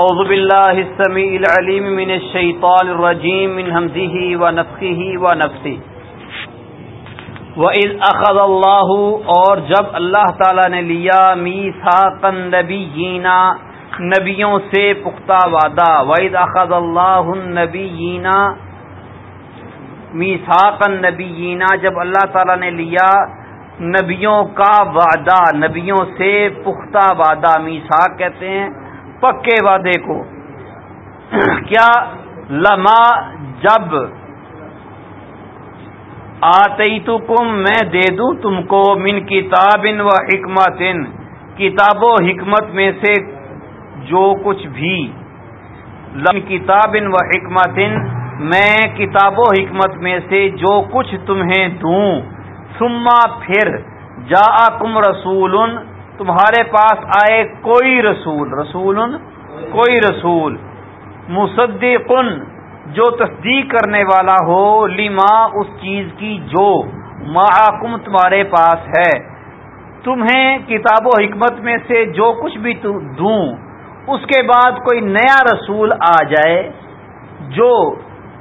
اعوذ باللہ السمیع العلیم من الشیطان الرجیم من حمزه ونفخه ونفثه وَإِذْ أَخَذَ اللَّهُ اور جب اللہ تعالی نے لیا میثاق النبیین نبیوں سے پختہ وعدہ وَإِذْ أَخَذَ اللَّهُ النَّبِيِّينَ میثاق النبیین جب اللہ تعالی نے لیا نبیوں کا وعدہ، نبیوں سے پختہ وعدہ، میثاق کہتے ہیں پکے وعدے کو۔ کیا لما جب آتی تو کم میں دے دوں تم کو من کتاب و حکمت کتاب و حکمت میں سے جو کچھ بھی۔ لم کتاب و حکمت میں کتاب و حکمت میں سے جو کچھ تمہیں دوں۔ سما پھر جا کم رسول تمہارے پاس آئے کوئی رسول رسول کوئی رسول، مصدقن، جو تصدیق کرنے والا ہو، لما اس چیز کی جو محکم تمہارے پاس ہے۔ تمہیں کتاب و حکمت میں سے جو کچھ بھی دوں، اس کے بعد کوئی نیا رسول آ جائے جو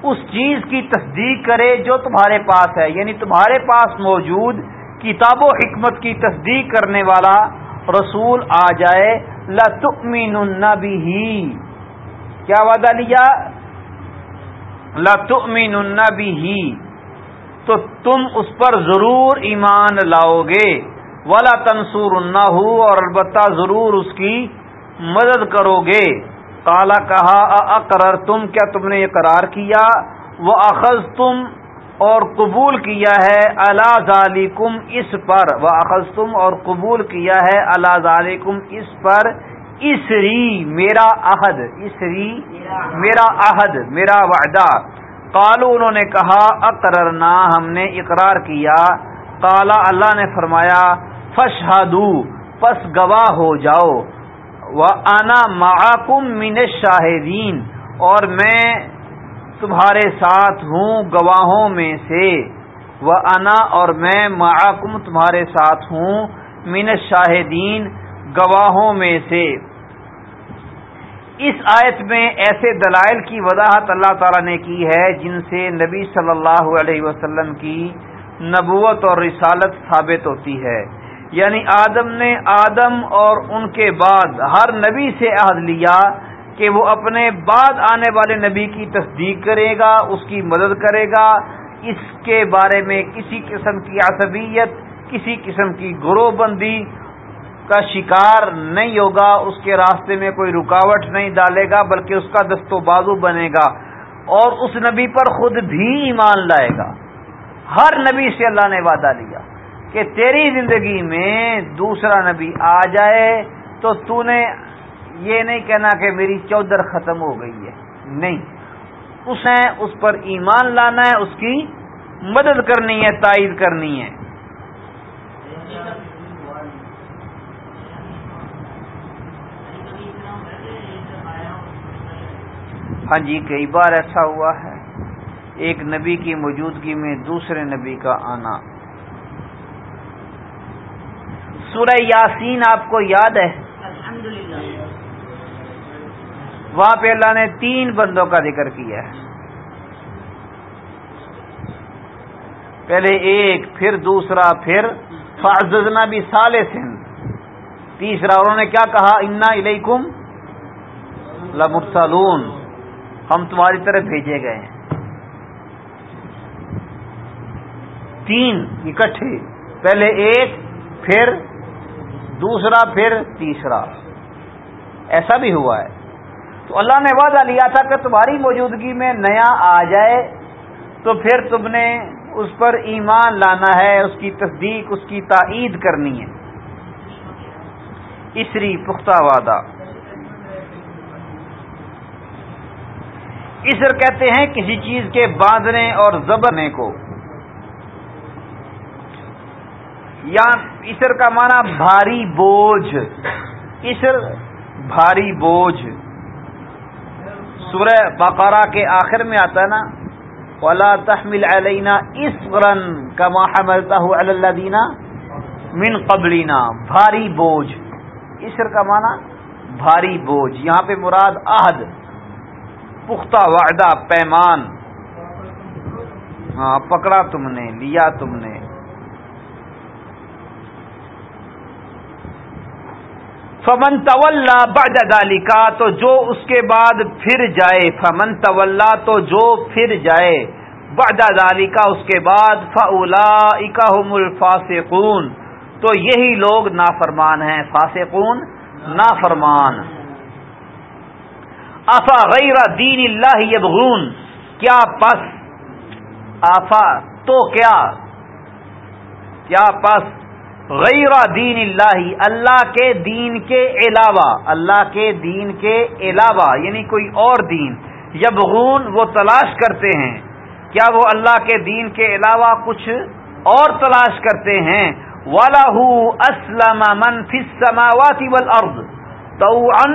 اس چیز کی تصدیق کرے جو تمہارے پاس ہے۔ یعنی تمہارے پاس موجود کتاب و حکمت کی تصدیق کرنے والا رسول آ جائے، لتؤمنن بھی کیا وعدہ لیا؟ لتؤمنن بھی تو تم اس پر ضرور ایمان لاؤ گے۔ ولا تنسور ہو اور البتہ ضرور اس کی مدد کرو گے۔ کالا کہا اقرر تم کیا تم نے یہ قرار کیا؟ وہ اخذ تم اور قبول کیا ہے اللہ ذالکم اس پر وہ اخذ تم اور قبول کیا ہے اللہ ذالکم اس پر، اسری میرا عہد، اسری میرا عہد، میرا وعدہ۔ قالو انہوں نے کہا، اقررنا، ہم نے اقرار کیا۔ کالا اللہ نے فرمایا، فشہدو، پس گواہ ہو جاؤ۔ وہ آنا معکم من شاہدین اور میں تمہارے ساتھ ہوں گواہوں میں سے۔ وہ انا اور میں معکم تمہارے ساتھ ہوں من شاہدین گواہوں میں سے۔ اس آیت میں ایسے دلائل کی وضاحت اللہ تعالی نے کی ہے جن سے نبی صلی اللہ علیہ وسلم کی نبوت اور رسالت ثابت ہوتی ہے۔ یعنی آدم نے آدم اور ان کے بعد ہر نبی سے عہد لیا۔ کہ وہ اپنے بعد آنے والے نبی کی تصدیق کرے گا، اس کی مدد کرے گا۔ اس کے بارے میں کسی قسم کی عصبیت، کسی قسم کی گروہ بندی کا شکار نہیں ہوگا۔ اس کے راستے میں کوئی رکاوٹ نہیں ڈالے گا، بلکہ اس کا دست و بازو بنے گا۔ اور اس نبی پر خود بھی ایمان لائے گا۔ ہر نبی سے اللہ نے وعدہ لیا کہ تیری زندگی میں دوسرا نبی آ جائے تو تو نے یہ نہیں کہنا کہ میری چودر ختم ہو گئی ہے۔ نہیں۔ اسے اس پر ایمان لانا ہے، اس کی مدد کرنی ہے، تائید کرنی ہے۔ ہاں جی کئی بار ایسا ہوا ہے۔ ایک نبی کی موجودگی میں دوسرے نبی کا آنا۔ سورہ یاسین آپ کو یاد ہے؟ وہاں پہ اللہ نے تین بندوں کا ذکر کیا ہے۔ پہلے ایک، پھر دوسرا، پھر فعززنا بھی سالے سندھ تیسرا، انہوں نے کیا کہا؟ انا الیکم لمرسلون۔ ہم تمہاری طرف بھیجے گئے ہیں۔ تین اکٹھے۔ پہلے ایک، پھر دوسرا، پھر تیسرا۔ ایسا بھی ہوا ہے۔ تو اللہ نے وعدہ لیا تھا کہ تمہاری موجودگی میں نیا آ جائے، تو پھر تم نے اس پر ایمان لانا ہے، اس کی تصدیق، اس کی تائید کرنی ہے۔ اسری پختہ وعدہ۔ اسر کہتے ہیں کسی چیز کے باندھنے اور زبرنے کو۔ یا اسر کا معنی بھاری بوجھ۔ اسر بھاری بوجھ۔ سورہ بقرہ کے آخر میں آتا ہے نا، ولا تحمل علینا اسرن کا حملتا اللہ دینا من قبلینا بھاری بوجھ۔ اسر کا معنی بھاری بوجھ۔ یہاں پہ مراد عہد، پختہ وعدہ، پیمان۔ ہاں پکڑا تم نے، لیا تم نے۔ فمن طول بعد ذالکا تو جو اس کے بعد پھر جائے، فمن طول تو جو پھر جائے، بعد ذالکا اس کے بعد فلا اکاحم الفاسقون، تو یہی لوگ نافرمان ہیں، فاسقون نافرمان۔ افا غیر دین اللہ یبغون، کیا پس؟ آفا تو کیا؟ کیا پس؟ غیر دین اللہ اللہ کے دین کے علاوہ، اللہ کے دین کے علاوہ یعنی کوئی اور دین۔ یبغون، وہ تلاش کرتے ہیں۔ کیا وہ اللہ کے دین کے علاوہ کچھ اور تلاش کرتے ہیں؟ والا اسلم من سماواتی والارض تو ان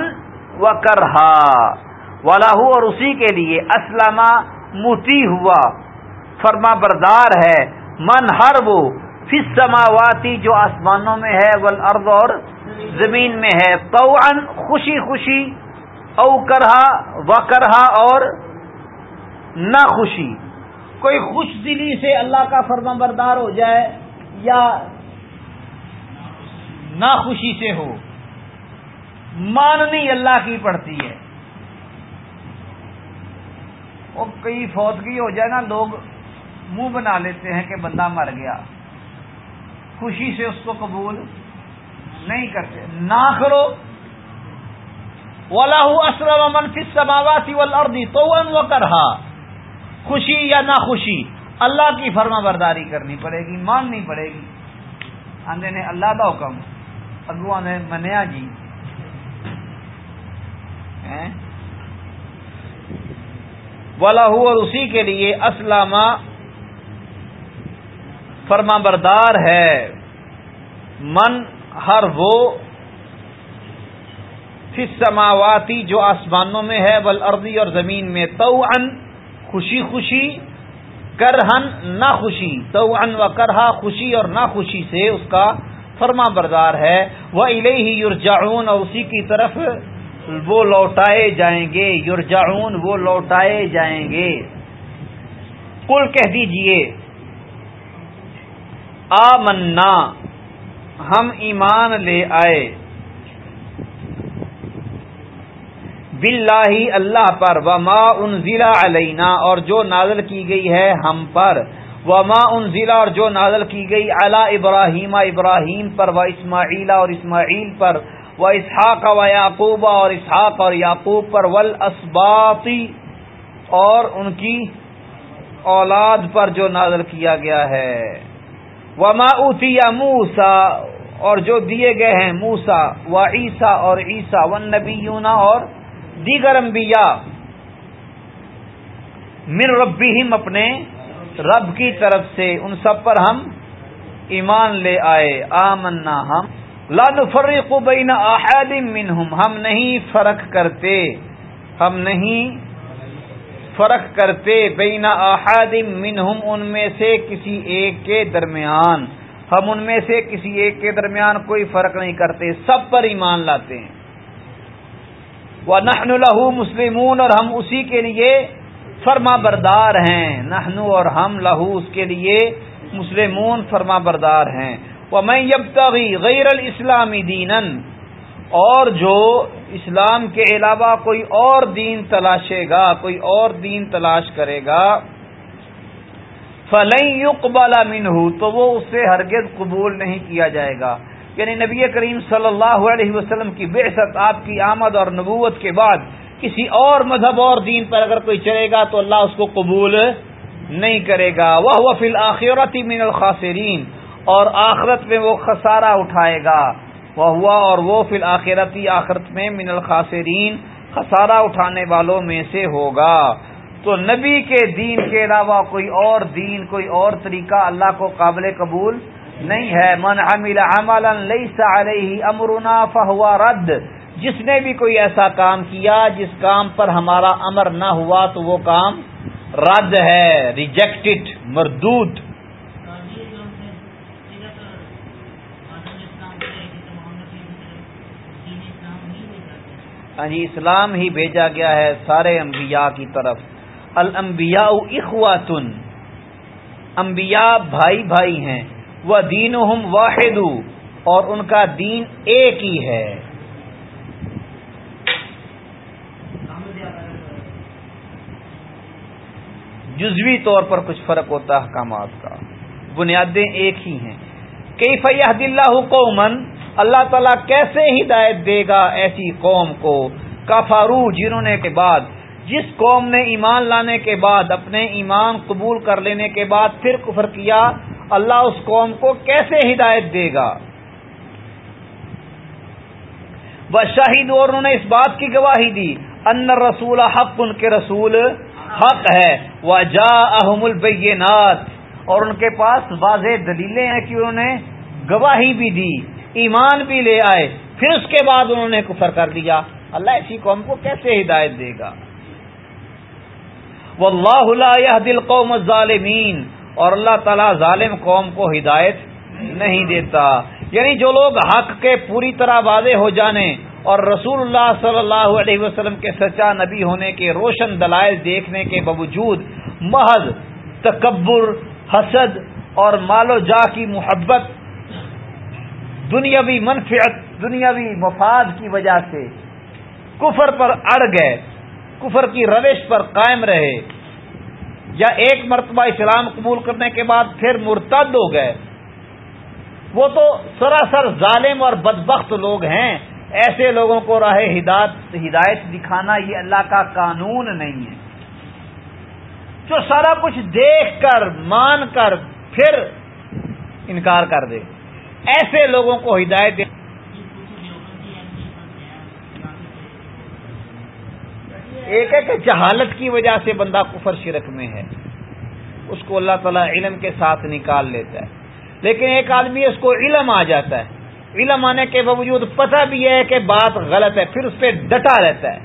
و کرہا والا اور اسی کے لیے اسلم متی ہوا۔ فرما بردار ہے۔ من ہر وہ فس سماواتی جو آسمانوں میں ہے ول ارد اور زمین میں ہے۔ تو خوشی خوشی، او کرہا، و کرہا اور نہ خوشی۔ کوئی خوش دلی سے اللہ کا فرما بردار ہو جائے یا نہ خوشی سے ہو، ماننی اللہ کی پڑتی ہے۔ وہ کئی فوتگی ہو جائے نا، لوگ منہ بنا لیتے ہیں کہ بندہ مر گیا۔ خوشی سے اس کو قبول نہیں کرتے۔ نہ کرو۔ ولا اسلم منفی سماواتی ولردی تو وہ کرا خوشی یا نہ خوشی اللہ کی فرما برداری کرنی پڑے گی، ماننی پڑے گی۔ آندے نے اللہ کا حکم اگو نے منیا جی۔ والا اور اسی کے لیے اسلامہ فرما بردار ہے۔ من ہر وہ سماواتی جو آسمانوں میں ہے بل اردی اور زمین میں۔ تو ان خوشی خوشی کرہن نہ خوشی۔ تو ان و کرہا خوشی اور نہ خوشی سے اس کا فرما بردار ہے۔ وہ الہ ہی یورجاون اور اسی کی طرف وہ لوٹائے جائیں گے۔ یورجاون وہ لوٹائے جائیں گے۔ کل کہہ دیجیے آ منا ہم ایمان لے آئے۔ باللہ اللہ پر، وما ان ضلع علینا اور جو نازل کی گئی ہے ہم پر۔ وما ان ضلع اور جو نازل کی گئی الا ابراہیم ابراہیم پر و اسماعیلا اور اسماعیل پر۔ و اسحاق و یعقوب اور اسحاق اور یعقوب پر۔ ول اور ان کی اولاد پر جو نازل کیا گیا ہے۔ وما اوتیا موسا اور جو دیے گئے ہیں موسا و عیسا اور عیسا و نبی اور دیگر انبیاء۔ من ربیم اپنے رب کی طرف سے ان سب پر ہم ایمان لے آئے۔ آمنا ہم۔ لاد فرق بین احد منہم۔ ہم نہیں فرق کرتے۔ ہم نہیں فرق کرتے بین احد منہم، ان میں سے کسی ایک کے درمیان۔ ہم ان میں سے کسی ایک کے درمیان کوئی فرق نہیں کرتے، سب پر ایمان لاتے ہیں۔ نہن لہو مسلمون، اور ہم اسی کے لیے فرما بردار ہیں۔ نہنو اور ہم لہو اس کے لیے مسلمون فرما بردار ہیں۔ وہ میں یب غیر الاسلامی دینن اور جو اسلام کے علاوہ کوئی اور دین تلاشے گا، کوئی اور دین تلاش کرے گا۔ فلئی یقبالا من تو وہ اس سے ہرگز قبول نہیں کیا جائے گا۔ یعنی نبی کریم صلی اللہ علیہ وسلم کی بے آپ کی آمد اور نبوت کے بعد کسی اور مذہب اور دین پر اگر کوئی چلے گا، تو اللہ اس کو قبول نہیں کرے گا۔ وہ فی الآخرتی من الخاصرین اور آخرت میں وہ خسارہ اٹھائے گا۔ وہ ہوا اور وہ فی الآخرتی آخرت میں من الخاصرین خسارہ اٹھانے والوں میں سے ہوگا۔ تو نبی کے دین کے علاوہ کوئی اور دین، کوئی اور طریقہ اللہ کو قابل قبول نہیں ہے۔ من عمل عملا لیس علیہ امرنا فہوا رد۔ جس نے بھی کوئی ایسا کام کیا، جس کام پر ہمارا امر نہ ہوا تو وہ کام رد ہے ریجیکٹڈ مردود۔ ہاں جی اسلام ہی بھیجا گیا ہے سارے انبیاء کی طرف۔ الانبیاء اخواتن۔ انبیاء بھائی بھائی ہیں۔ وہ دین واحد۔ اور ان کا دین ایک ہی ہے۔ جزوی طور پر کچھ فرق ہوتا ہے احکامات کا۔ بنیادیں ایک ہی ہیں۔ کئی فیاح اللہ قومن اللہ تعالیٰ کیسے ہدایت دے گا ایسی قوم کو؟ کافارو جنہوں نے کے بعد، جس قوم نے ایمان لانے کے بعد، اپنے ایمان قبول کر لینے کے بعد پھر کفر کیا، اللہ اس قوم کو کیسے ہدایت دے گا؟ وہ شاہد اور انہوں نے اس بات کی گواہی دی، ان رسول حق ان کے رسول حق ہے وہ جا احم البینات۔ اور ان کے پاس واضح دلیلیں ہیں کہ انہوں نے گواہی بھی دی۔ ایمان بھی لے آئے، پھر اس کے بعد انہوں نے کفر کر دیا۔ اللہ ایسی قوم کو کیسے ہدایت دے گا؟ وہ اللہ دل قوم ظالمین اور اللہ تعالی ظالم قوم کو ہدایت نہیں دیتا۔ یعنی جو لوگ حق کے پوری طرح واضح ہو جانے اور رسول اللہ صلی اللہ علیہ وسلم کے سچا نبی ہونے کے روشن دلائل دیکھنے کے باوجود محض تکبر، حسد اور مال و جا کی محبت دنیاوی منفیت دنیاوی مفاد کی وجہ سے کفر پر اڑ گئے، کفر کی روش پر قائم رہے۔ یا ایک مرتبہ اسلام قبول کرنے کے بعد پھر مرتد ہو گئے۔ وہ تو سراسر ظالم اور بدبخت لوگ ہیں۔ ایسے لوگوں کو راہ ہدایت ہدایت دکھانا یہ اللہ کا قانون نہیں ہے۔ جو سارا کچھ دیکھ کر، مان کر پھر انکار کر دے۔ ایسے لوگوں کو ہدایت دے ایک ہے کہ جہالت کی وجہ سے بندہ کفر شرک میں ہے۔ اس کو اللہ تعالیٰ علم کے ساتھ نکال لیتا ہے۔ لیکن ایک آدمی اس کو علم آ جاتا ہے۔ علم آنے کے باوجود پتہ بھی ہے کہ بات غلط ہے، پھر اس پہ ڈٹا رہتا ہے۔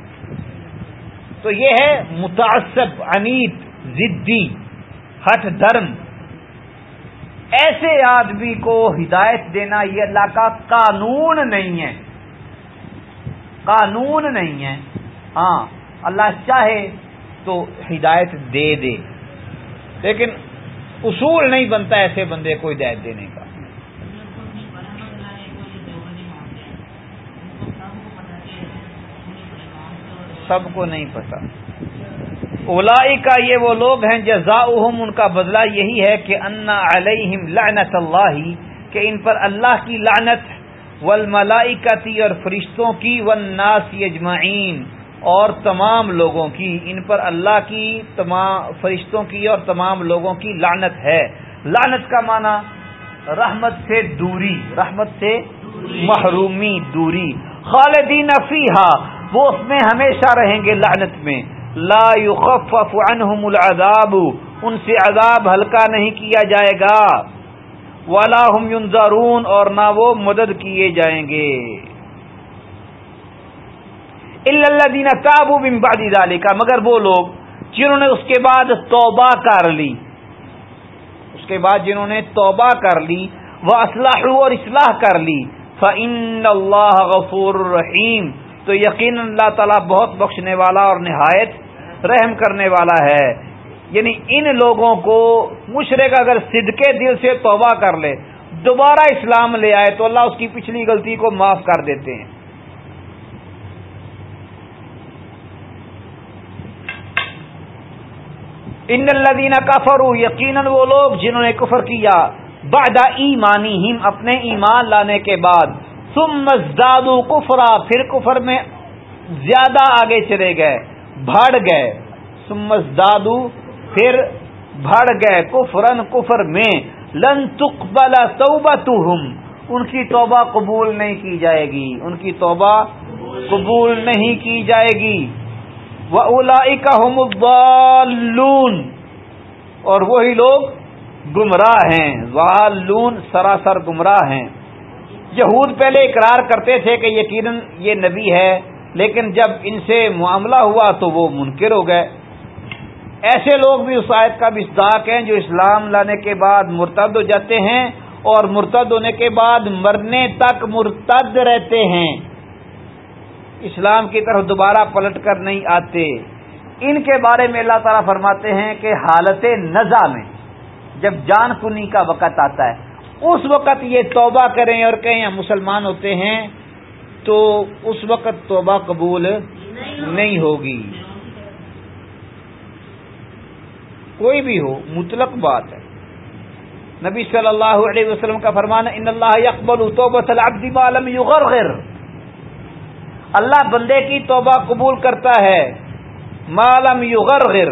تو یہ ہے متعصب انیت ضدی ہٹ دھرم۔ ایسے آدمی کو ہدایت دینا یہ اللہ کا قانون نہیں ہے۔ قانون نہیں ہے۔ ہاں اللہ چاہے تو ہدایت دے دے۔ لیکن اصول نہیں بنتا ایسے بندے کو ہدایت دینے کا۔ سب کو نہیں پتا۔ اولائی کا یہ وہ لوگ ہیں جزا ان کا بدلہ یہی ہے کہ انا علیہم لعنت اللہ، کہ ان پر اللہ کی لعنت والملائکتی اور فرشتوں کی والناس یجمعین، اور تمام لوگوں کی، ان پر اللہ کی تمام فرشتوں کی اور تمام لوگوں کی لعنت ہے۔ لعنت کا معنی رحمت سے دوری، رحمت سے محرومی، دوری۔ خالدین فیہا، وہ اس میں ہمیشہ رہیں گے لعنت میں۔ لا يخفف عنهم العذاب، ان سے عذاب ہلکا نہیں کیا جائے گا۔ ولا هم ينظرون اور نہ وہ مدد کیے جائیں گے۔ الا الذين تابوا من بعد ذلك، مگر وہ لوگ جنہوں نے اس کے بعد توبہ کر لی۔ اس کے بعد جنہوں نے توبہ کر لی وہ اسلح اور اصلاح کر لی۔ فان اللہ غفور رحیم۔ تو یقین اللہ تعالیٰ بہت بخشنے والا اور نہایت رحم کرنے والا ہے۔ یعنی ان لوگوں کو مشرق اگر صدقے دل سے توبہ کر لے، دوبارہ اسلام لے آئے تو اللہ اس کی پچھلی غلطی کو معاف کر دیتے ہیں۔ ان الدینہ کفر یقیناً وہ لوگ جنہوں نے کفر کیا، بعد ایمانی ہم اپنے ایمان لانے کے بعد۔ تم مزدادو کفرا، پھر کفر میں زیادہ آگے چلے گئے۔ بڑھ گئے۔ سمزدادو پھر بڑھ گئے۔ کفرن کفر میں۔ لن تقبل توبتہم۔ ان کی توبہ قبول نہیں کی جائے گی۔ ان کی توبہ قبول نہیں کی جائے گی۔ وہ اولا الضالون۔ اور وہی لوگ گمراہ ہیں۔ والون سراسر گمراہ ہیں۔ یہود پہلے اقرار کرتے تھے کہ یقیناً یہ نبی ہے۔ لیکن جب ان سے معاملہ ہوا تو وہ منکر ہو گئے۔ ایسے لوگ بھی اس آیت کا مصداق ہیں جو اسلام لانے کے بعد مرتد ہو جاتے ہیں اور مرتد ہونے کے بعد مرنے تک مرتد رہتے ہیں۔ اسلام کی طرف دوبارہ پلٹ کر نہیں آتے۔ ان کے بارے میں اللہ تعالیٰ فرماتے ہیں کہ حالت نزا میں جب جان کنی کا وقت آتا ہے، اس وقت یہ توبہ کریں اور کہیں ہم مسلمان ہوتے ہیں تو اس وقت توبہ قبول نہیں ہوگی۔ کوئی بھی ہو، مطلق بات ہے۔ نبی صلی اللہ علیہ وسلم کا فرمان ان اللہ اکبر توبۃ العبد یغرغر اللہ بندے کی توبہ قبول کرتا ہے معلوم یغرغر،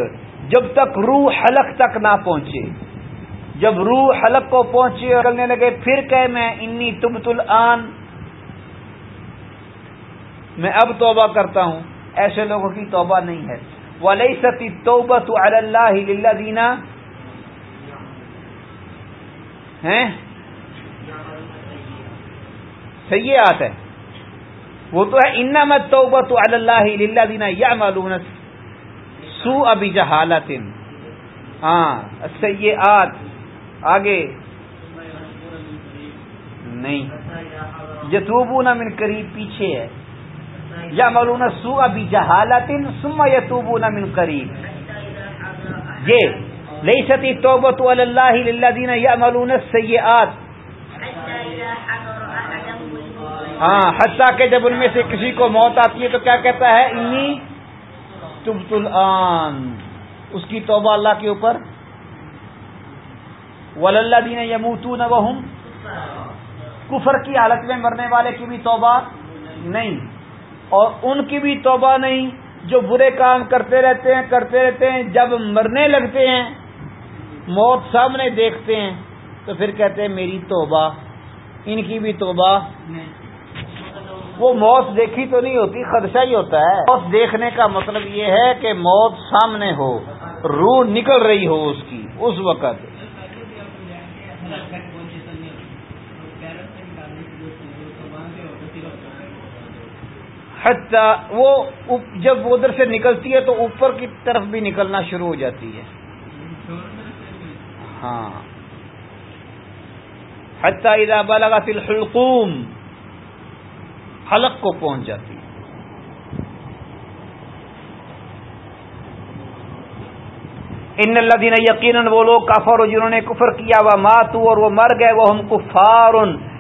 جب تک روح حلق تک نہ پہنچے۔ جب روح حلق کو پہنچے اور لگے، پھر کہ میں، انی تبت الان میں اب توبہ کرتا ہوں۔ ایسے لوگوں کی توبہ نہیں ہے۔ ولی ستی توبت اللہ دینا ہیں؟ صحیح آت ہے۔ وہ تو ہے انمت توبت اللہ للہ دینا یا معلوم سو ابھی جہالت ہاں سید آگے۔ نہیں۔ یتوبو من قریب پیچھے ہے۔ یا معلوم سو ابھی جہالت سما یتوبو من قریب. یہ لئی ستی توبت اللہ دینا یا معلوم سید ہاں حتیٰ کہ جب ان میں سے کسی کو موت آتی ہے تو کیا کہتا ہے؟ انی تبت الان. اس کی توبہ اللہ کے اوپر. ول اللہ دین یموتون وہم کفر کی حالت میں مرنے والے کی بھی توبہ نہیں. اور ان کی بھی توبہ نہیں، جو برے کام کرتے رہتے ہیں، کرتے رہتے ہیں، جب مرنے لگتے ہیں، موت سامنے دیکھتے ہیں، تو پھر کہتے ہیں میری توبہ، ان کی بھی توبہ وہ موت دیکھی تو نہیں ہوتی، خدشہ ہی ہوتا ہے۔ موت دیکھنے کا مطلب یہ ہے کہ موت سامنے ہو، روح نکل رہی ہو اس کی، اس وقت حتیٰ وہ جب وہ ادھر سے نکلتی ہے تو اوپر کی طرف بھی نکلنا شروع ہو جاتی ہے۔ ہاں۔ حتیٰ اذا بلغت الحلقوم، حلق کو پہنچ جاتی ان الدین یقیناً وہ لوگ کافر جنہوں نے کفر کیا وہ ماتو اور وہ مر گئے وہ ہم کفار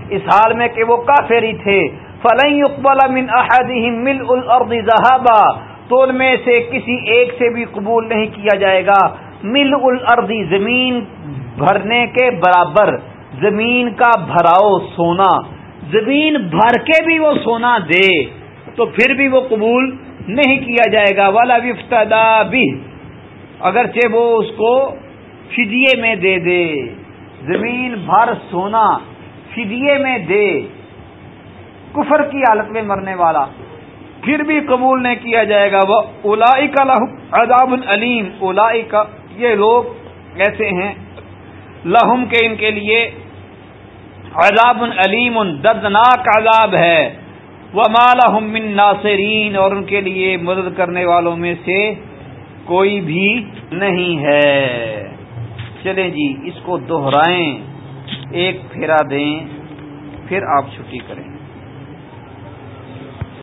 اس حال میں کہ وہ کافر ہی تھے۔ فلن اقبال من احدهم مل الارض ذهبا۔ تو ان میں سے کسی ایک سے بھی قبول نہیں کیا جائے گا۔ مل الارض زمین بھرنے کے برابر۔ زمین کا بھراؤ سونا۔ زمین بھر کے بھی وہ سونا دے۔ تو پھر بھی وہ قبول نہیں کیا جائے گا۔ والا وفتدا بھی اگرچہ وہ اس کو فدیے میں دے دے۔ زمین بھر سونا فدیے میں دے۔ کفر کی حالت میں مرنے والا۔ پھر بھی قبول نہیں کیا جائے گا۔ وہ الائی کا عذاب العلیم۔ الائی کا یہ لوگ ایسے ہیں۔ لہم کے ان کے لیے عذاب علیم دردناک عذاب ہے۔ وہ مالا من ناصرین۔ اور ان کے لیے مدد کرنے والوں میں سے کوئی بھی نہیں ہے۔ چلیں جی اس کو دوہرائیں ایک پھیرا دیں۔ پھر آپ چھٹی کریں۔